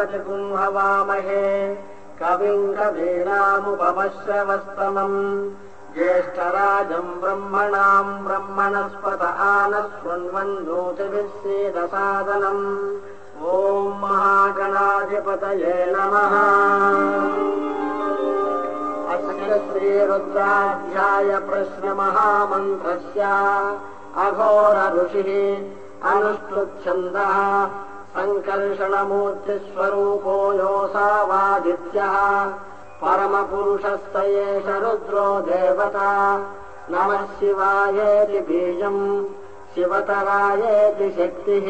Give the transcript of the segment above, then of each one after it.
गणपतिगुम् हवामहे कविम् कवीनामुपमश्रवस्तमम् ज्येष्ठराजम् ब्रह्मणाम् ब्रह्मणस्पत आनः शृण्वन्नोतिभिः सीदसादनम् ॐ महागणाधिपतये नमः। अस्य श्रीरुद्राध्याय प्रश्नमहामन्त्रस्य अघोर ऋषिः अनुष्टुच्छन्दः सङ्कर्षणमूर्तिस्वरूपो योऽसावादित्यः। परमपुरुषस्त एष रुद्रो देवता। नमः शिवायेति बीजम् शिवतरायेति शक्तिः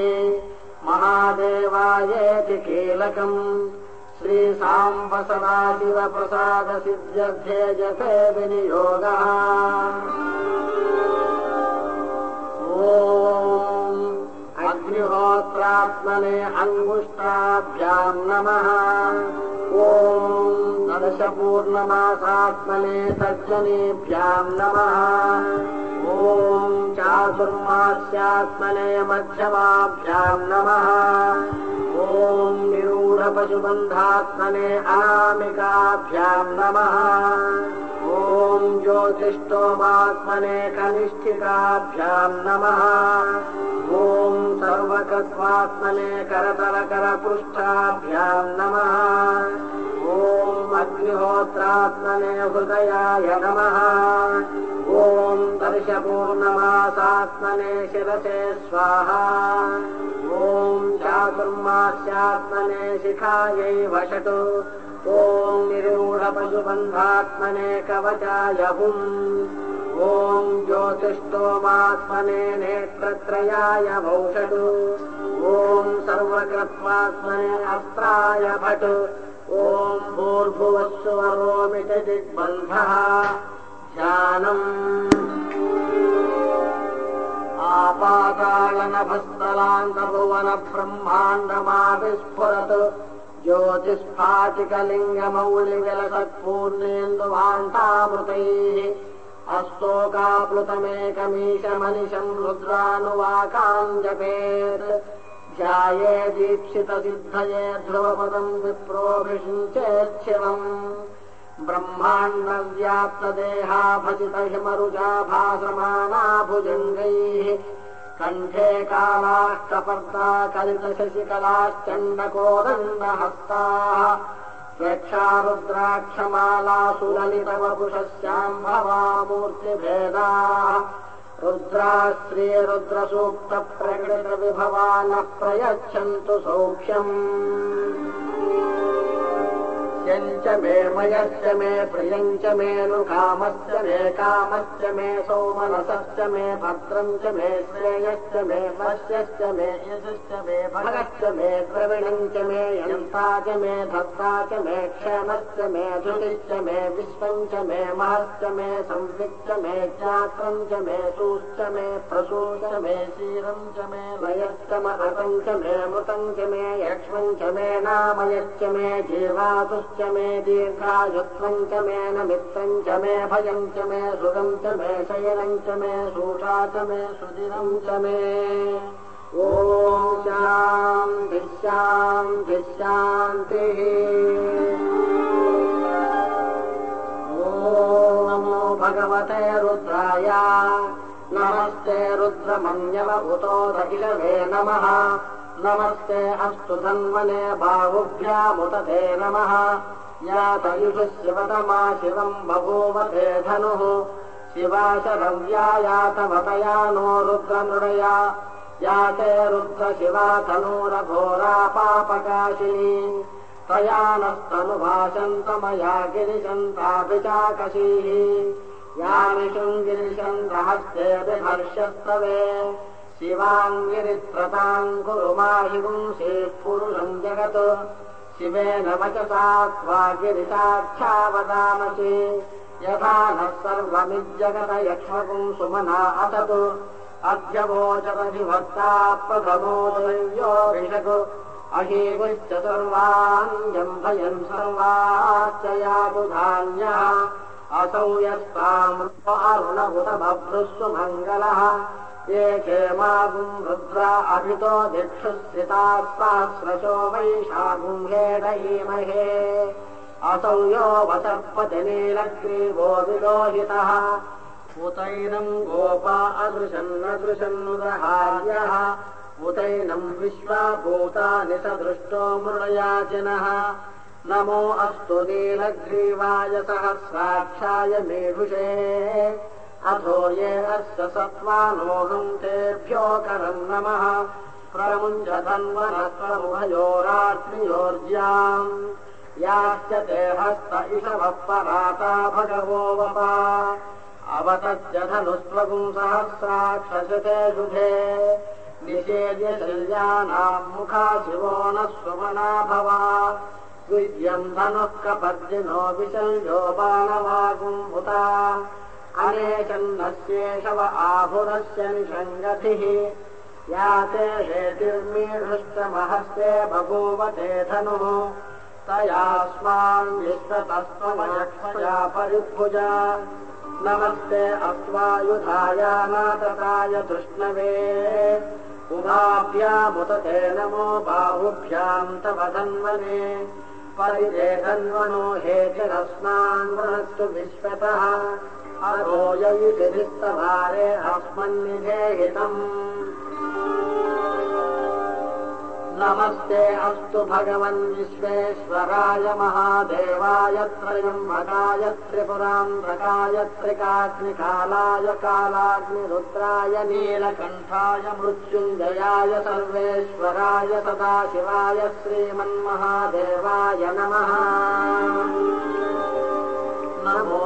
महादेवायेति कीलकम्। श्रीसाम्ब सदाशिवप्रसादसिद्ध्यर्थे जते विनियोगः अग्निहोत्रात्मने अङ्गुष्टाभ्याम् नमः। ॐ दर्शपूर्णमासात्मने तर्जनेभ्याम् नमः। ॐ चातुर्मास्यात्मने मध्यमाभ्याम् नमः ॐ निरूढपशुबन्धात्मने अनामिकाभ्याम् नमः। ॐ ज्योतिष्ठोमात्मने कनिष्ठिकाभ्याम् नमः। ॐ सर्वकत्वात्मने करतरकरपृष्ठाभ्याम् नमः। ॐ अग्निहोत्रात्मने हृदयाय नमः। ॐ दर्शपूर्णमासात्मने शिरसे स्वाहा ॐ चातुर्मास्यात्मने शिखायै वषटु ॐ निरूढपशुबन्धात्मने कवचाय हुम् ॐ ज्योतिष्ठोमात्मने नेत्रत्रयाय वौषटु ॐ सर्वकृत्वात्मने अस्त्राय भट्। ॐ भूर्भुवस्वरोमिति दिग्बन्धः। ध्यानम् आपातालनभस्तलान्तभुवन ब्रह्माण्डमाविस्फुरत् ज्योतिस्फाटिकलिङ्गमौलिविलसत्पूर्णेन्दुवान्तामृतैः अस्तोकाप्लुतमेकमीशमनिशम् रुद्रानुवाकाम् जपेत् ध्याये दीक्षितसिद्धये ध्रुवपदम् विप्रोभिषिञ्चेच्छिवम् ब्रह्माण्डव्याप्तदेहा भजितहिमरुजा भासमाना भुजङ्गैः कण्ठे कालाः कलितशशिकलाश्चण्डकोदण्डहस्ताः स्वेक्षारुद्राक्षमालासुललितवपुषस्याम्भवामूर्तिभेदाः रुद्रा श्रीरुद्रसूक्तप्रकटितविभवा न प्रयच्छन्तु सौख्यम् यञ्च मे मयश्च मे प्रियञ्च मे नुकामश्च मे कामश्च मे सोमनसश्च मे भद्रम् च मे श्रेयश्च मे वश्यश्च मे यशश्च मे भगश्च मे द्रविणम् च मे यन्ता च मे धत्ता च मे क्षेमश्च मे धृतिश्च मे विश्वम् च मे महश्च मे संविच्च मे ज्ञात्रम् च मे सूश्च मे प्रसूश्च मे क्षीरम् च मे महतम् च मे मृतम् च मे यक्ष्मम् च मे नामयश्च मे जीवातुश्च मे दीर्घायुत्वम् च मे नमित्तम् च मे भयम् च मे सुगम् च मे शयनम् च मे सूषा च मे सुदिनम् च मे। ॐ शान्तिः शान्तिः ॐ नमो भगवते रुद्राय। नमस्ते रुद्रमन्यव उतो दखिलवे नमः नमस्ते अस्तु धन्वने बाहुभ्यामुतते नमः। यातयुषु शिवतमा शिवम् बभूवते धनुः। शिवा शरव्या यातवतया नो रुद्रनृया याते रुद्र शिवा तनूरघोरा पापकाशिनी तया नस्तनुभाषन्तमया गिरिशन्तापि चाकशीः यामिषुम् गिरिशन्तहस्ते बिभर्षस्तवे शिवाङ्गिरित्रताम् कुरु माहिपुंसेः पुरुषम् जगत्। शिवेन वचसा त्वा गिरिशाख्यावदामसि यथा नः सर्वमिज्जगत यक्ष्मपुम् सुमना असतु। प्रथमो दैव्योऽभिषक् अहीगुश्च सर्वान् जम्भयन् सर्वाश्च यातु धान्यः असौ यस्ताम् अरुणभुत बभ्रुस्व मङ्गलः ये क्षेमागुम् रुद्रा अभितो दिक्षुस्थितास्तास्रशो वैशागुम्हेडयीमहे असौ यो वसर्पति नीलग्रीवो विलोहितः। उतैनम् गोपा अदृशन्नदृशन्नुदहार्यः उतैनम् विश्वा भूतानि स दृष्टो मृळयाचिनः नमो अस्तु नीलग्रीवाय सहस्राक्षाय मेघुषे अथो ये अस्य सत्त्वानोऽहम् तेभ्यो करम् नमः। प्रमुञ्चधन्वनत्वमुभयोरात्मियोर्ज्याम् याश्च ते हस्त इषवः पराता भगवो वपा। अवतस्य धनुस्त्वगुम् सहस्राक्षसते शुभे निषेद्य शल्यानाम् मुखा शिवो न स्वमना भवा। विद्यम् धनुः कपद्यनो विशल्यो बाणवागुम्भुता अनेकन्नस्येषव आहुरस्य निषङ्गतिः या ते हेतिर्मीढुष्टमहस्ते बभूव ते धनुः। तयास्मान् विश्वतस्त्वमयक्षया परिभुजा। नमस्ते अस्वायुधायानातकाय तृष्णवे। उभाभ्यामुत ते नमो बाहुभ्याम् तव धन्वने परिदेधन्वनो हेतिरस्मान् वृणस्तु विश्वतः अरोययितिस्तभारे अस्मन्निधेहितम्। नमस्ते अस्तु भगवन् विश्वेश्वराय महादेवाय त्रयम्भकाय त्रिपुरान्धकाय त्रिकाग्निकालाय कालाग्निरुद्राय नीलकण्ठाय मृत्युञ्जयाय सर्वेश्वराय सदाशिवाय श्रीमन्महादेवाय नमः नमो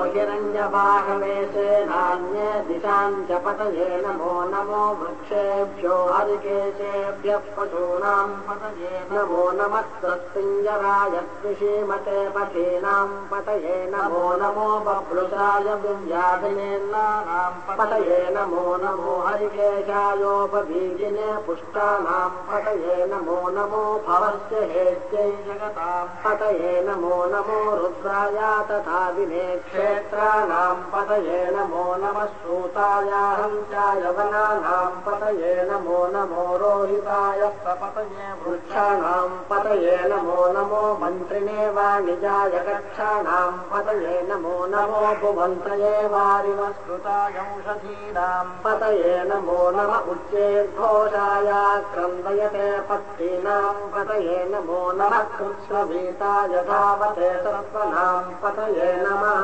दिशाम् च पतये नमो नमो वृक्षेभ्यो हरिकेशेभ्यः पशूनाम् पतये नमो नमः सत्पिञ्जराय कृषीमते पथीनाम् पतये नमो नमो बभ्रुषाय विव्याधिनेन्नानाम् पतये नमो नमो हरिकेशायोपबीजिने पतये नमो नमो भवस्य हेत्यै जगताम् पतये नमो नमो रुद्राय तथा विने क्षेत्राणाम् पतये नमो नमः सूतायाहम् चायवनानाम् पतये नमो नमो रोहिताय पतये वृक्षाणाम् पतये नमो नमो मन्त्रिणे वाणिजाय कक्षाणाम् पतये नमो नमो भुवन्त्रये वारिमस्कृतायौषधीनाम् पतये नमो नम उच्चेर्घोषाय क्रन्दयते पत्तीनाम् पतये नमो नमः कृत्स्नभीताय धावते सत्त्वनाम् पतये नमः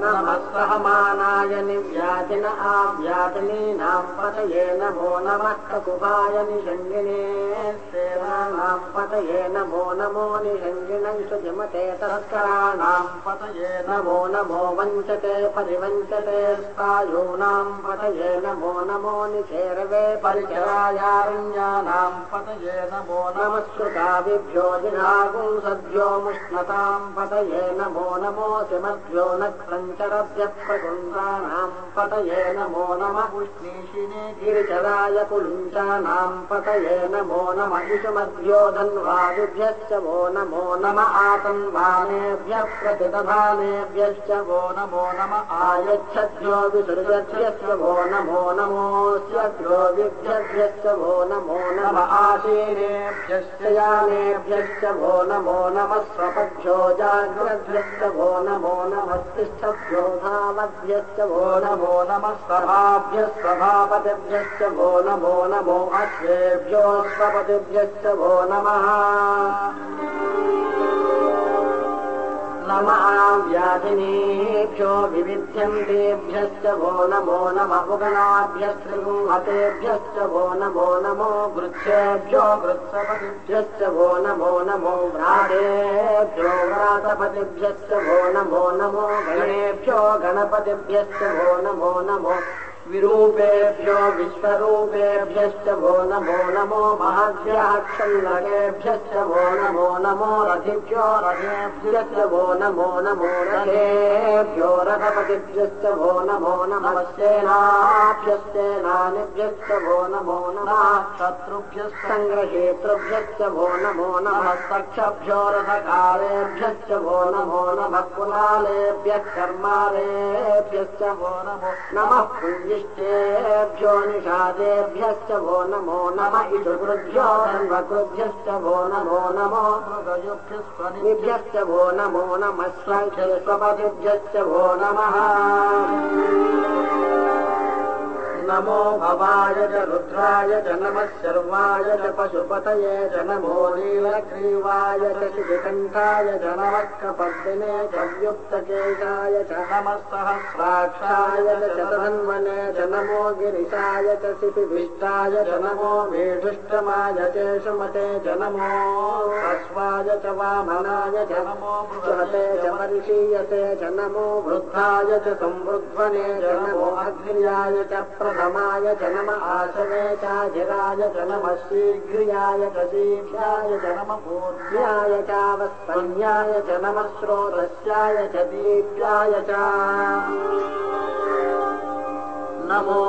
नमः सहमानाय निव्याधिन आव्याधिनीनाम् पतये नमो नमः ककुभाय निषङ्गिने सेवानाम् पतये नमो नमो निषङ्गिणम् सुजमते तत्कराणाम् पतये नमो नमो वञ्चते परिवञ्चते स्थायूनाम् पतये नमो नमो निचेरवे परिचरायारण्यानाम् पतये नमो नमः श्रुतादिभ्यो जिनागुम् सद्भ्यो मुष्णताम् पतये नमो नमोऽसि मध्यो न प्रकुन्दानाम् पतये नमो नम। उष्णीषिणे गिरिचराय पुलिञ्चानाम् पतये नमो नम। इषुमध्यो धन्वादिभ्यश्च वो नमो नम। आतन्वानेभ्यः प्रतिदधानेभ्यश्च वो नमो नम। आयच्छद्भ्यो विसृजभ्यश्च वो नमो नमोऽस्यभ्यो विभ्यभ्यश्च वो नमो नम। आशीनेभ्यश्च यानेभ्यश्च वो नमो नमः। स्वपभ्यो जाग्रभ्यश्च वो नमो नमस्तिष्ठ धावद्भ्यश्च वो नमो नमः सभाभ्यः सभापतिभ्यश्च वो नमो नमो अश्वेभ्यो स्वपतिभ्यश्च वो नमः नम व्याधिनीभ्यो विविध्यन्तेभ्यश्च वो नमो नम उगणाभ्यस्त्रिगुंहतेभ्यश्च वो नमो नमो गृच्छेभ्यो गृत्सपतिभ्यश्च वो नमो नमो व्राडेभ्यो व्रातपतिभ्यश्च वो नमो नमो गणेभ्यो गणपतिभ्यश्च वो नमो नमो विरूपेभ्यो विश्वरूपेभ्यश्च वो नमो नमो महद्भ्यः क्षल्लकेभ्यश्च वो नमो नमो रथिभ्यो रथेभ्यश्च वो नमो नमो रथेभ्यो रथपतिभ्यश्च वो नमो नमः सेनाभ्यश्चेनानिभ्यश्च वो नमो नमः शत्रुभ्यः सङ्ग्रहेतृभ्यश्च वो नमो नमः सक्षभ्यो रथकारेभ्यश्च वो नमो नमः कुलालेभ्यः कर्मारेभ्यश्च वो नमो नमः पुण्यिष्टेभ्यो निषादेभ्यश्च वो नमो नम इषुकृभ्यो सर्वकृभ्यश्च वो नमो नमो मृगयुभ्यश्च वो नमो नमः स्वपतिभ्यश्च वो नमः नमो भवाय च रुद्राय च नमः शर्वाय च पशुपतये च नमो नीलग्रीवाय च शिखण्ठाय च नमः कपद्दिने च व्युक्तकेशाय च नमः सहस्राक्षाय च धन्वने च नमो गिरिशाय च शिपिभिष्टाय च नमो मेढुष्टमाय च सुमते च वामनाय च नमो बृहते च परिशीयते च नमो वृद्धाय च संवृध्वने च नमो अग्र्याय च प्रथमाय च नम आशवे चाधिराय च नमः शीघ्रियाय च शीघ्राय च नम स्रोतस्याय च दीप्याय च नमो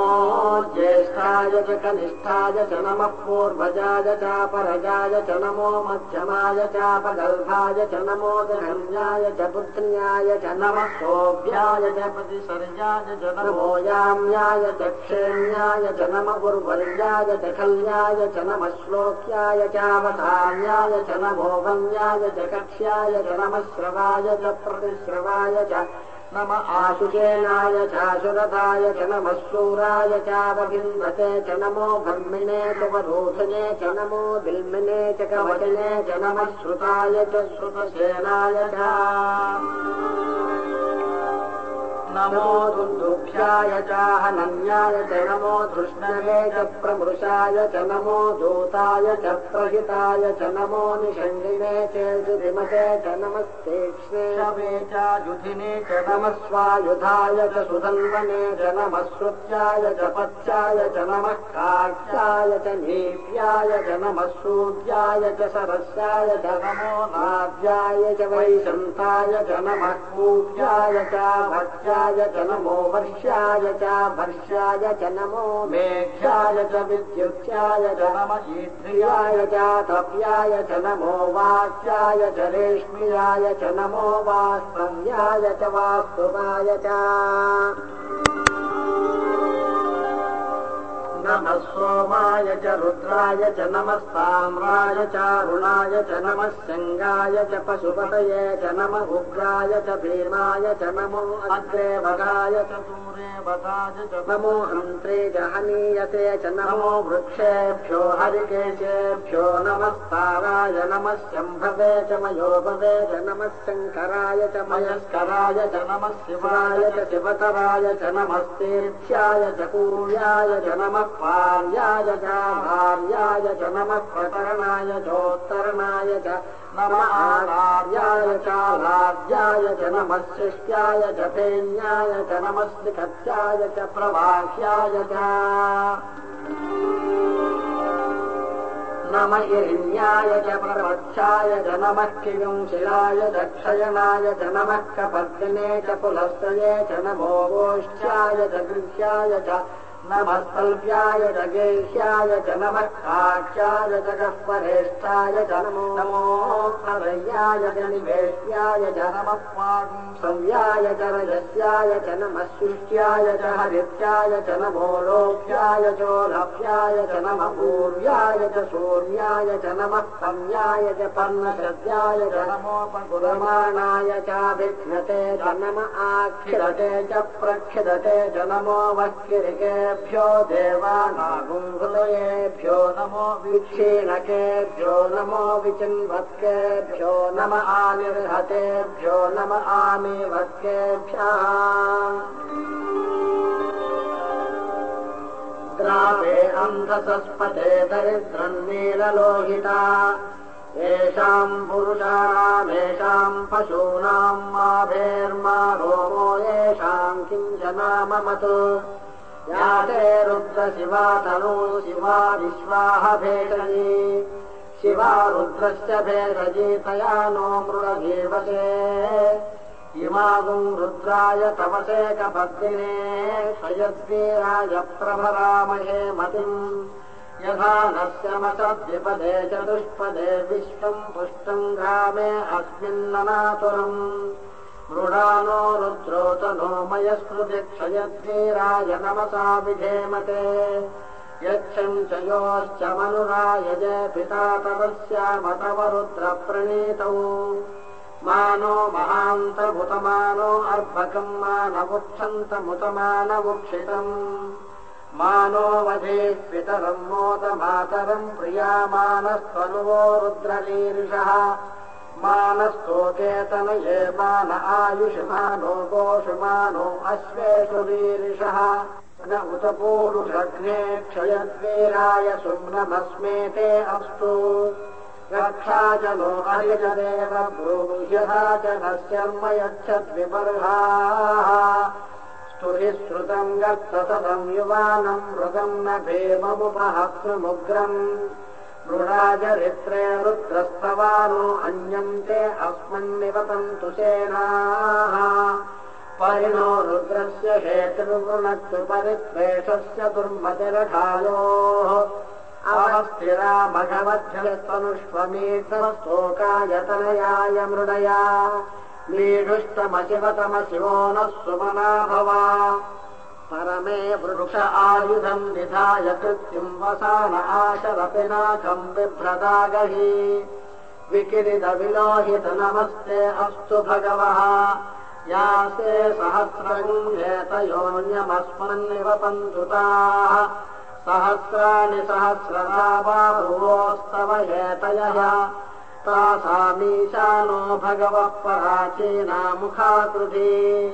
ज्येष्ठाय च कनिष्ठाय च नमः पूर्वजाय चापरजाय च नमो मध्यमाय चापगल्भाय च नमो धन्याय च पुत्न्याय च नमः सोऽभ्याय च प्रतिसर्याय च नमो याम्याय च क्षेम्याय च नम उर्वर्याय च कल्याय च नमः श्लोक्याय चावधान्याय च नमो वन्याय च कक्ष्याय च नमः श्रवाय च प्रतिश्रवाय च नम आशुचेनाय चाशुरथाय च नमः शूराय चावगिन्वते च नमो ब्रह्मिणे च वरोधने च नमो बिल्मिने च कवचने च नमः श्रुताय च श्रुतसेनाय च नमो दुन्दुभ्याय चाहनन्याय च नमो धृष्णवे च प्रमृषाय च नमो दूताय च प्रहिताय च नमो निषण्डिने च जुधिमते च नमस्तेक्ष्णे शवे च जुधिने च सुधन्वने च नमः श्रुत्याय च पथ्याय च नमः काक्ष्याय च नीप्याय च नमः सूर्याय च सरस्याय च नमो नाद्याय च वैशन्ताय च नमः कूप्याय च भक्त्याय च नमो वर्ष्याय च वर्ष्याय च नमो मेघ्याय च विद्युत्याय च नम शीघ्रियाय च तप्याय च नमो वाच्याय च रेश्मियाय च नमो वास्तव्याय च वास्तुवाय च नमः सोमाय च रुद्राय च नमस्ताम्राय चारुणाय च नमः शङ्गाय च पशुपतये च नम उग्राय च भीमाय च नमो अग्रे वगाय च दूरे च नमो हन्त्रे हनीयते च नमो वृक्षेभ्यो हरिकेशेभ्यो नमस्ताराय नमः शम्भवे च मयोभवे च नमः शङ्कराय च मयस्कराय च नमः शिवाय च शिवतराय च नमस्तेभ्याय च कूर्याय च नमः पार्याय च भार्याय च नमः प्रकरणाय चोत्तरणाय च नम आरार्याय चालाद्याय च नमः शिष्ट्याय च फेन्याय च नमस्लिखत्याय च प्रवाह्याय च। नम इरिण्याय च प्रवक्षाय च नमः किविंशिलाय च पुलस्तये च नमो गोष्ठ्याय च गृह्याय च नमस्तल्प्याय च गेह्याय च नमः काक्ष्याय च नमो नमो हरय्याय च निवेश्याय च नमः पागुंसव्याय च रजस्याय च हरित्याय च नमो लोक्याय चोलभ्याय च नमः पूर्व्याय च सूर्याय च नमः सम्याय च पुरमाणाय चाभिघ्नते च नम आक्षिरते च प्रक्षिदते च नमो वक्किरिकेभ्यो देवानागुंहृदयेभ्यो नमो विक्षीणकेभ्यो नमो विचिन्वत्केभ्यो नम आनिर्हतेभ्यो नम आमिवत्केभ्यः। द्रावे अन्धसस्पते दरिद्रम् नीललोहिता। येषाम् पुरुषाणामेषाम् पशूनाम् माभेर्मा रोमो येषाम् किञ्च नाममत् या ते रुद्रशिवा तनु शिवा विश्वाः भेषजी शिवा रुद्रस्य भेषजीतया नो मृगजीवसे। इमागुम् रुद्राय तवसेकपद्मिने स्वयद्वीराय प्रभरामहे मतिम्। यथा नश्यमसद्विपदे चतुष्पदे विश्वम् पुष्टम् ग्रामे अस्मिन्ननातुरम् मृडानो रुद्रोतनो मयस्मृतिक्षयद्वीराय नमसा विधेमते। यच्छम् योश्च मनुरायजे पिता रुद्रप्रणीतौ मानो महान्तभुतमानो अर्भकम् मानवुक्षन्तमुतमानवुक्षितम् मानो वधेः पितरम् मोदमातरम् प्रियामानस्त्वनुवो रुद्रलीर्षः मानस्तोकेतनये मान आयुषमानो गोषुमानो अश्वेषु वीरिषः। न उत पूरुषघ्ने क्षयद्वीराय सुम्नमस्मेते अस्तु। रक्षा च नो अयजदेव ब्रूह्यथा च न शर्म यच्छद्विबर्हाः स्तुहि श्रुतम् गत्सतम् युवानम् मृगम् न भेममुपहस्रमुग्रम् मृडाचरित्रे रुद्रस्तवानो अन्यन्ते अस्मन्निवतन्तु सेनाः। परिणो रुद्रस्य हेतुर्वृणक्तु परित्वेषस्य दुर्मतिरठायोः अवस्थिरा भगवध्यस्तनुष्वमीतस्तोकायतनयाय मृडया। मीढुष्टमशिवतमशिवो नः सुमना भवा परमे वृक्ष आयुधम् निधाय कृत्युम् वसान आशरपि नाकम् बिभ्रदागहि। विकिरितविलोहित नमस्ते अस्तु भगवः। यासे सहस्रम् हेतयोन्यमस्मन्निव पन्तुताः सहस्राणि सहस्रता बाहुवोस्तव हेतयः। तासामीशानो भगवः पराचीना मुखाकृति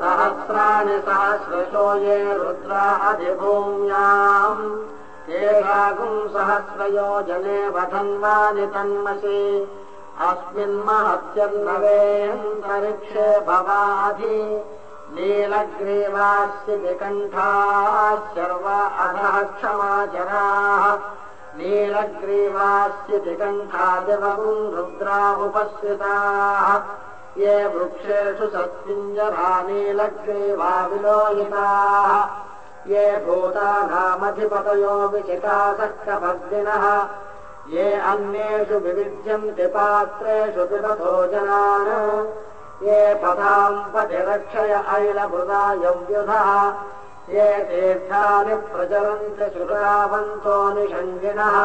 सहस्राणि सहस्रशो ये रुद्रा अधिभूम्याम्। तेषागुम् सहस्रयो जने वधन्वानि तन्मसि। अस्मिन्महत्यन्नवेऽन्तरिक्षे भवाधि। नीलग्रीवास्य विकण्ठाः शर्व अधः क्षमाचराः नीलग्रीवास्य विकण्ठादिवगुम् रुद्रा उपस्थिताः ये वृक्षेषु सत्पिञ्जरा नीलग्रीवा विलोहिताः ये भूतानामधिपतयो विचिकासक्कभग्निनः ये अन्येषु विविध्यन्ति पात्रेषु पिबतो जनान् ये पदाम् पतिरक्षय ऐलभृदायव्युधः ये तीर्थानि प्रचरन्ति सुरावन्तो निषङ्गिनः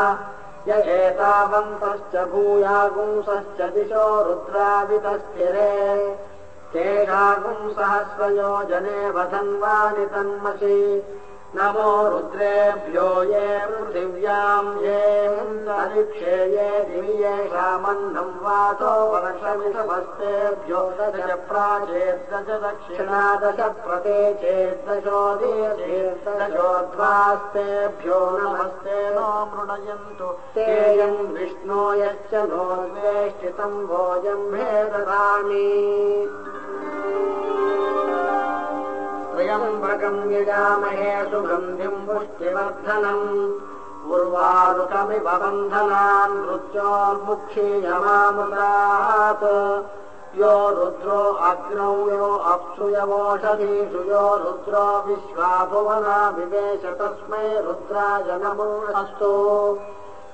य एतावन्तश्च भूयागुंसश्च दिशो रुद्रावितस्थिरे। तेषागुंसहस्रयो जने वधन्वानि तन्मसि नमो रुद्रेभ्यो ये पृथिव्याम् ये येषामन्नम् वातो वर्षमिषमस्तेभ्यो दश प्राचेद्दश दक्षिणादश प्रते चेद्दशोदीर्दशोध्वास्तेभ्यो नमस्ते नो मृणयन्तु तेयम् विष्णो यश्च नो वेष्टितम् भोजम् भेददामि त्र्यम्बकम् यजामहे सुगन्धिम् पुष्टिवर्धनम् उर्वारुकमिव बन्धनान् मृत्योर्मुक्षीयमामृतात् यो रुद्रो अग्नौ यो अप्सुयवोषधीषु यो रुद्रो विश्वाभुवना विवेश तस्मै अस्तु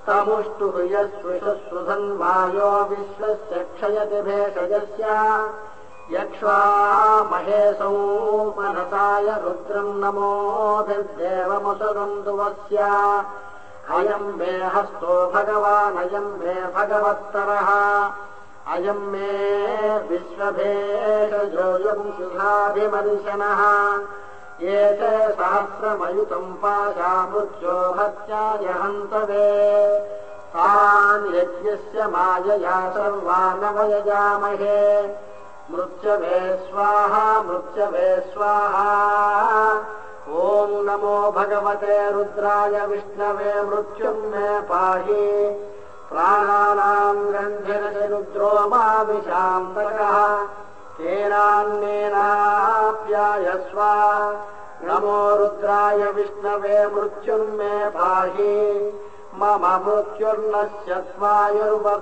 तमुष्टु यस्विषुधन्वायो विश्वस्य क्षयति भेषजस्य यक्ष्वा महेशौ मनसाय रुद्रम् नमोभिर्देवमुसुरन्दुवस्य अयम् मे हस्तो भगवानयम् मे भगवत्तरः। अयम् मे विश्वभेषजोऽयम् शुभाभिमर्शनः। एते सहस्रमयुतम् पाशा मृत्यो हन्तवे। तान् यज्ञस्य मायया सर्वानवयजामहे मृत्यवे स्वाहा मृत्यवे स्वाहा। ॐ नमो भगवते रुद्राय विष्णवे मृत्युम् मे पाहि। प्राणानाम् गन्धिरसि रुद्रो मा विशान्तकः तेनान्येनाप्यायस्व नमो रुद्राय विष्णवे मृत्युर्मे पाहि। मम मृत्युर्नश्य त्वायुर्वर्धताम्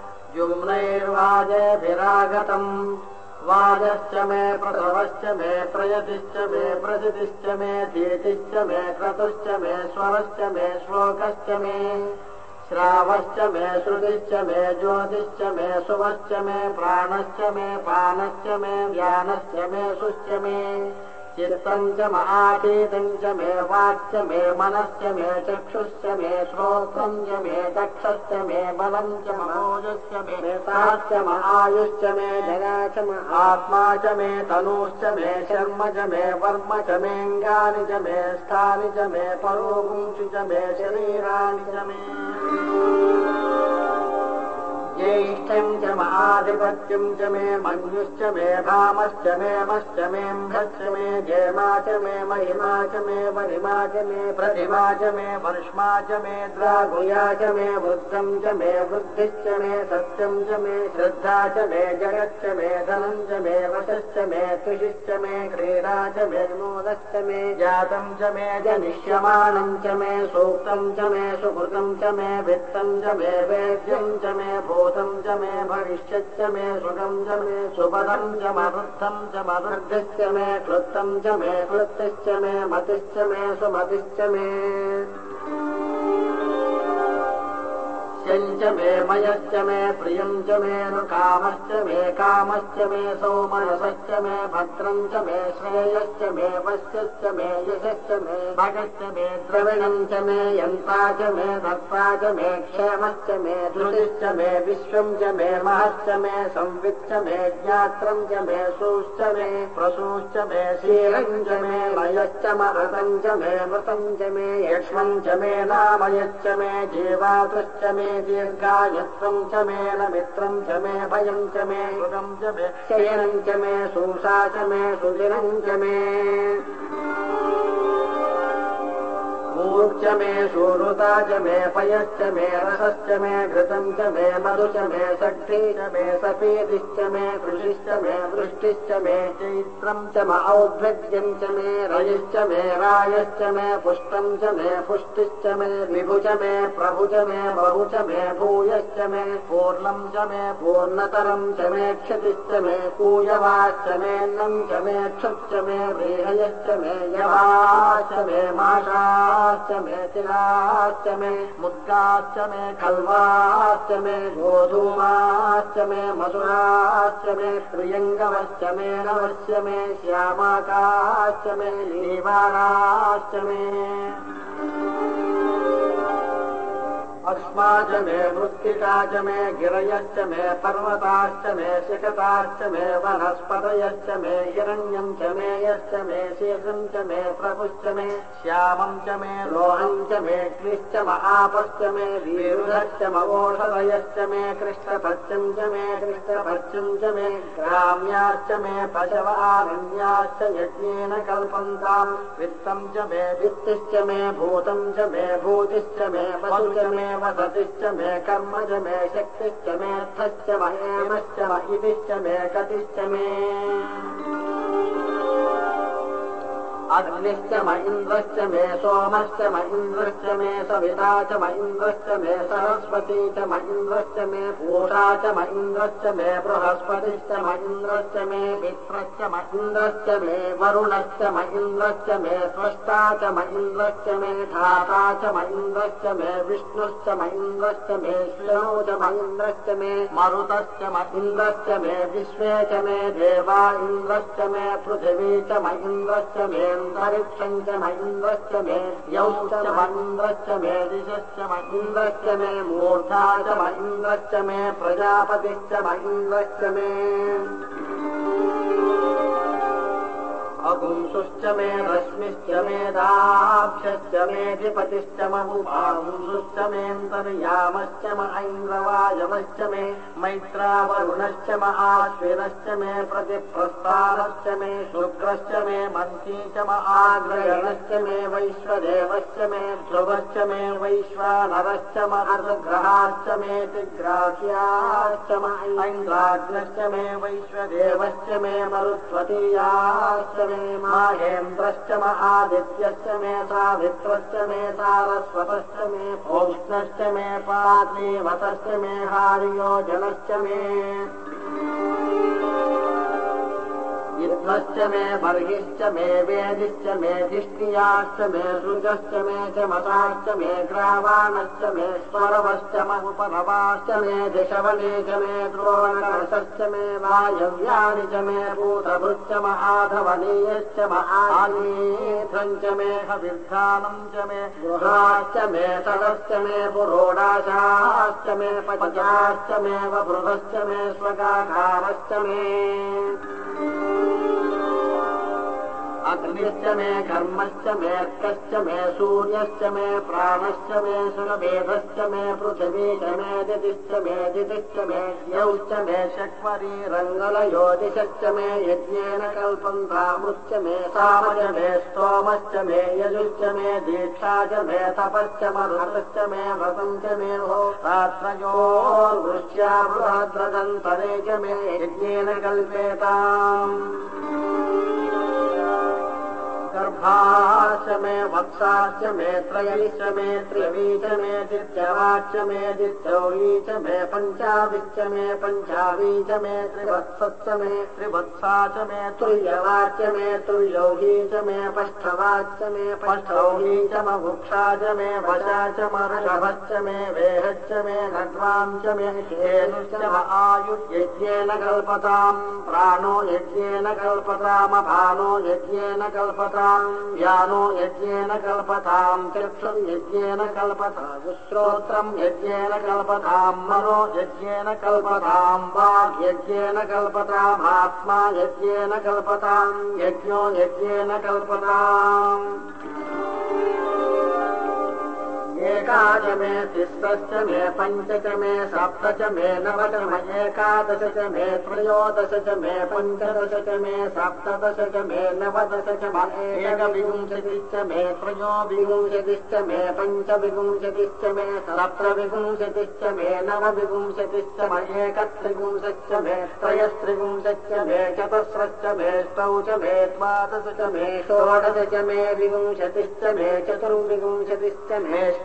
जुम्नैर्वाजेभिरागतम् वाजश्च मे प्रसवश्च मे प्रयतिश्च मे प्रसितिश्च मे धीतिश्च मे क्रतुश्च मे स्वरश्च मे श्लोकश्च मे श्रावश्च मे श्रुतिश्च मे ज्योतिश्च मे सुवश्च मे प्राणश्च मे पानश्च मे व्यानश्च मे सुश्च मे चित्तम् च महातीतम् च मे वाक्च मे मनश्च मे चक्षुश्च मे श्रोत्रम् च मे दक्षश्च मे बलम् च मनोजश्च मे साश्च महायुश्च मे जया च आत्मा च मे तनूश्च मे शर्म च मे वर्म च मेऽङ्गानि च मे स्थानि च मे परोगुंसि च मे शरीराणि च मे महाधिपत्यम् च मे मन्युश्च मे भामश्च मे मश्च मेऽम्भश्च मे जयमा च मे महिमा च मे वरिमा च मे प्रतिमा च मे वर्ष्मा च मे द्रागुया च मे वृद्धम् च मे वृद्धिश्च मे सत्यम् च मे श्रद्धा च मे जगच्च मे धनम् च मे वशश्च मे तुषिश्च मे क्रीडा च मे मोदश्च मे जातम् च मे जनिष्यमाणम् च मे सूक्तम् च मे सुकृतम् च मे वित्तम् च मे वेद्यम् च मे भूतम् च मे भविष्यच्च मे सुखम् च मे सुपदम् च मरुद्धम् च मरुद्धश्च मे क्लुप्तम् च मे क्लुप्तिश्च मे मतिश्च मे सुमतिश्च मे मे मयश्च मे प्रियम् च मे कामश्च मे कामश्च मे सौमनसश्च मे भद्रम् च मे श्रेयश्च मे वश्यश्च मे यशश्च मे भगश्च मे द्रविणम् च मे यन्ता च मे धत्ता च मे क्षेमश्च मे धृतिश्च मे विश्वम् च मे महश्च मे संविच्च मे ज्ञात्रम् च मे सूश्च मे प्रसूश्च मे शीलम् च मे लयश्च महतम् च मे मृतम् च मे यक्ष्मम् च मे नामयश्च मे जीवातुश्च मे दीर्घायत्वम् च मे न मित्रम् च मे भयम् च मे सुखम् च मे शयनम् च मे सूषा च मे सुदिनम् च मे मे शूरुता च मे पयश्च मे रसश्च मे घृतम् च मे मधु च मे षष्ठी च मे सफेदिश्च मे कृषिश्च मे वृष्टिश्च मे चैत्रम् च म औद्भ्यम् च मे रयिश्च मे रायश्च मे पुष्टम् च मे पुष्टिश्च मे विभु च मे प्रभु च मे बहु च मे भूयश्च मे पूर्णम् च मे पूर्णतरम् च मे क्षतिश्च मे कूयवाश्च मेऽन्नम् च मे क्षुच्च मे व्रीहयश्च मे यवाश्च मे माषाश्च मे तिलाश्च मे मुद्गाश्च मे खल्वाश्च मे गोधूमाश्च मे मधुराश्च मे प्रियङ्गवश्च मे नवश्च मे श्यामाकाश्च मे नीवाराश्च मे अस्मा च मे मृत्तिका च मे गिरयश्च मे पर्वताश्च मे शिखताश्च मे वनस्पतयश्च मे हिरण्यम् च मे यश्च मे शेषम् च मे प्रभुश्च मे श्यामम् च मे लोहम् च मे क्लिश्च महापश्च मे वीरुधश्च मवोषधयश्च मे कृष्णपत्यम् च मे कृष्णपत्यम् च मे ग्राम्याश्च मे पशवारण्याश्च यज्ञेन कल्पन्ताम् वित्तम् च मे वित्तिश्च मे भूतम् च मे भूतिश्च मे वसु च मे वसतिश्च मे कर्म च मे शक्तिश्च मेऽर्थश्च महेमश्च महितिश्च मे गतिश्च मे अग्निश्च म इन्द्रश्च मे सोमश्च म इन्द्रश्च मे सविता च म इन्द्रश्च मे सरस्वती च म इन्द्रश्च मे पूषा च म इन्द्रश्च मे बृहस्पतिश्च म इन्द्रश्च मे मित्रश्च म इन्द्रश्च मे वरुणश्च म इन्द्रश्च मे त्वष्टा च म इन्द्रश्च मे धाता च म इन्द्रश्च मे विष्णुश्च म इन्द्रश्च मे श्रियो च म इन्द्रश्च मे मरुतश्च म इन्द्रश्च मे विश्वे च मे देवा इन्द्रश्च मे पृथिवी च म इन्द्रश्च मे मेऽन्तरिक्षम् च म यौश्च मन्द्रश्च मे दिशश्च म इन्द्रश्च मे मूर्धा च म इन्द्रश्च मे प्रजापतिश्च म इन्द्रश्च मे अपुंसुश्च मे रश्मिश्च मेधाभ्यश्च मेऽधिपतिश्च महुपांसुश्च मेऽन्तर्यामश्च म ऐन्द्रवायवश्च मे मैत्रावरुणश्च म आश्विनश्च मे प्रतिप्रस्थानश्च मे शुक्रश्च मे मन्त्री च म आग्रयणश्च मे वैश्वदेवश्च मे ध्रुवश्च मे वैश्वानरश्च म अर्धग्रहाश्च मे तिग्राह्याश्च म ऐन्द्राग्नश्च मे वैश्वदेवश्च मे मरुत्वतीयाश्च माहेन्द्रश्च म आदित्यश्च मे सावित्रश्च मे सारस्वतश्च मे पौष्णश्च मे पार्थिवतश्च मे हार्योजनश्च मे युध्वश्च मे बर्हिश्च मे वेदिश्च मे धिष्टियाश्च मे सृजश्च मे च मताश्च मे ग्रावाणश्च मे स्वरवश्च महुपनवाश्च मे दिशवने च मे द्रोणकर्षश्च मे वायव्यानि च मे भूतभृश्च म आधवनीयश्च म आनीध्वम् च मे हविर्धानम् च मे गृहाश्च मे तलश्च मे पुरोडाशाश्च मे पचाश्च मे वभृभश्च मे स्वगाकारश्च मे अग्निश्च मे कर्मश्च मेऽर्कश्च मे सूर्यश्च मे प्राणश्च मे सुरभेदश्च मे पृथिवी च मे दितिश्च मे दितिश्च मे यौश्च मे शक्वरी रङ्गलयोदिशश्च मे यज्ञेन कल्पन्तामृश्च मे सामच मे स्तोमश्च मे यजुश्च मे दीक्षा च मे तपश्च मरुतश्च मे व्रतम् च मे बृहद्रदन्तरे च मे यज्ञेन कल्पेताम् गर्भाश्च मे वत्साश्च मे त्रयैश्च मे त्रिवीच मे दित्यवाच्च मे दित्यौली च मे पञ्चाविश्च मे पञ्चावी च मे त्रिवत्सश्च मे त्रिवत्सा च मे तुल्यवाच्च मे तुल्यौही च मे पष्ठवाच्च मे पष्ठौही च मभुक्षा च मे वशा च मर्षभश्च मे वेहश्च मे नड्वाम् च मे धेनुश्च म आयुर्यज्ञेन कल्पताम् प्राणो यज्ञेन कल्पतामभानो यज्ञेन कल्पताम् यानो यज्ञेन कल्पताम् चक्षुर् यज्ञेन कल्पताम् श्रोत्रम् यज्ञेन कल्पताम् मनो यज्ञेन कल्पताम् वाग् यज्ञेन कल्पताम् आत्मा यज्ञेन कल्पताम् यज्ञो यज्ञेन कल्पताम् एकाच मे तिस्रश्च मे पञ्च च मे सप्त च मे नव च म एकादश च मे त्रयोदश च मे पञ्चदश च मे सप्तदश च मे नवदश च म एकविंशतिश्च मे त्रयोविंशतिश्च मे पञ्चविंशतिश्च मे सप्तविंशतिश्च मे नवविंशतिश्च म एकत्रिपुंशश्च मे त्रयस्त्रिपुंशश्च मे चतस्रश्च मे ष्टौ च मे द्वादश च मे षोडश च मे विंशतिश्च मे चतुर्विंशतिश्च मे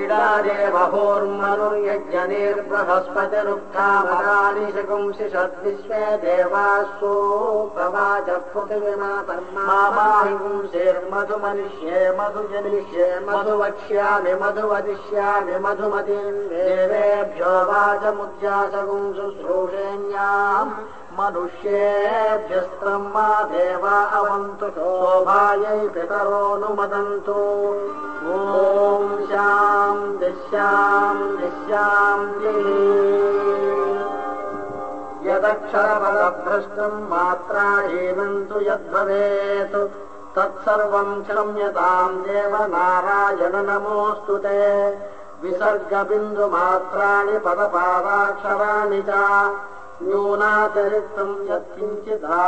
इडादेवहोर्मनुर्यज्ञनिर्बृहस्पतिरुक्तामरानि शकुंसि षद्विश्वे देवासु प्रवाच पृथिविमातर्माहिंसेर्मधुमनिष्ये मधुजनिष्ये मधुवक्ष्यामि मधुवदिष्यामि मधुमतीम् देवेभ्यो वाचमुद्यासकुं शुश्रूषेण्याम् मनुष्येभ्यस्त्रम् मा देवा अवन्तु शोभायै पितरोऽनुमदन्तु ॐ शाम् दिश्याम् दिश्याम् यदक्षरपदभ्रष्टम् मात्राहीनन्तु यद्भवेत्। तत्सर्वम् क्षम्यताम् देव नारायण नमोऽस्तु ते। विसर्गबिन्दुमात्राणि पदपादाक्षराणि च न्यूनातिरिक्तम् यत्किञ्चिदा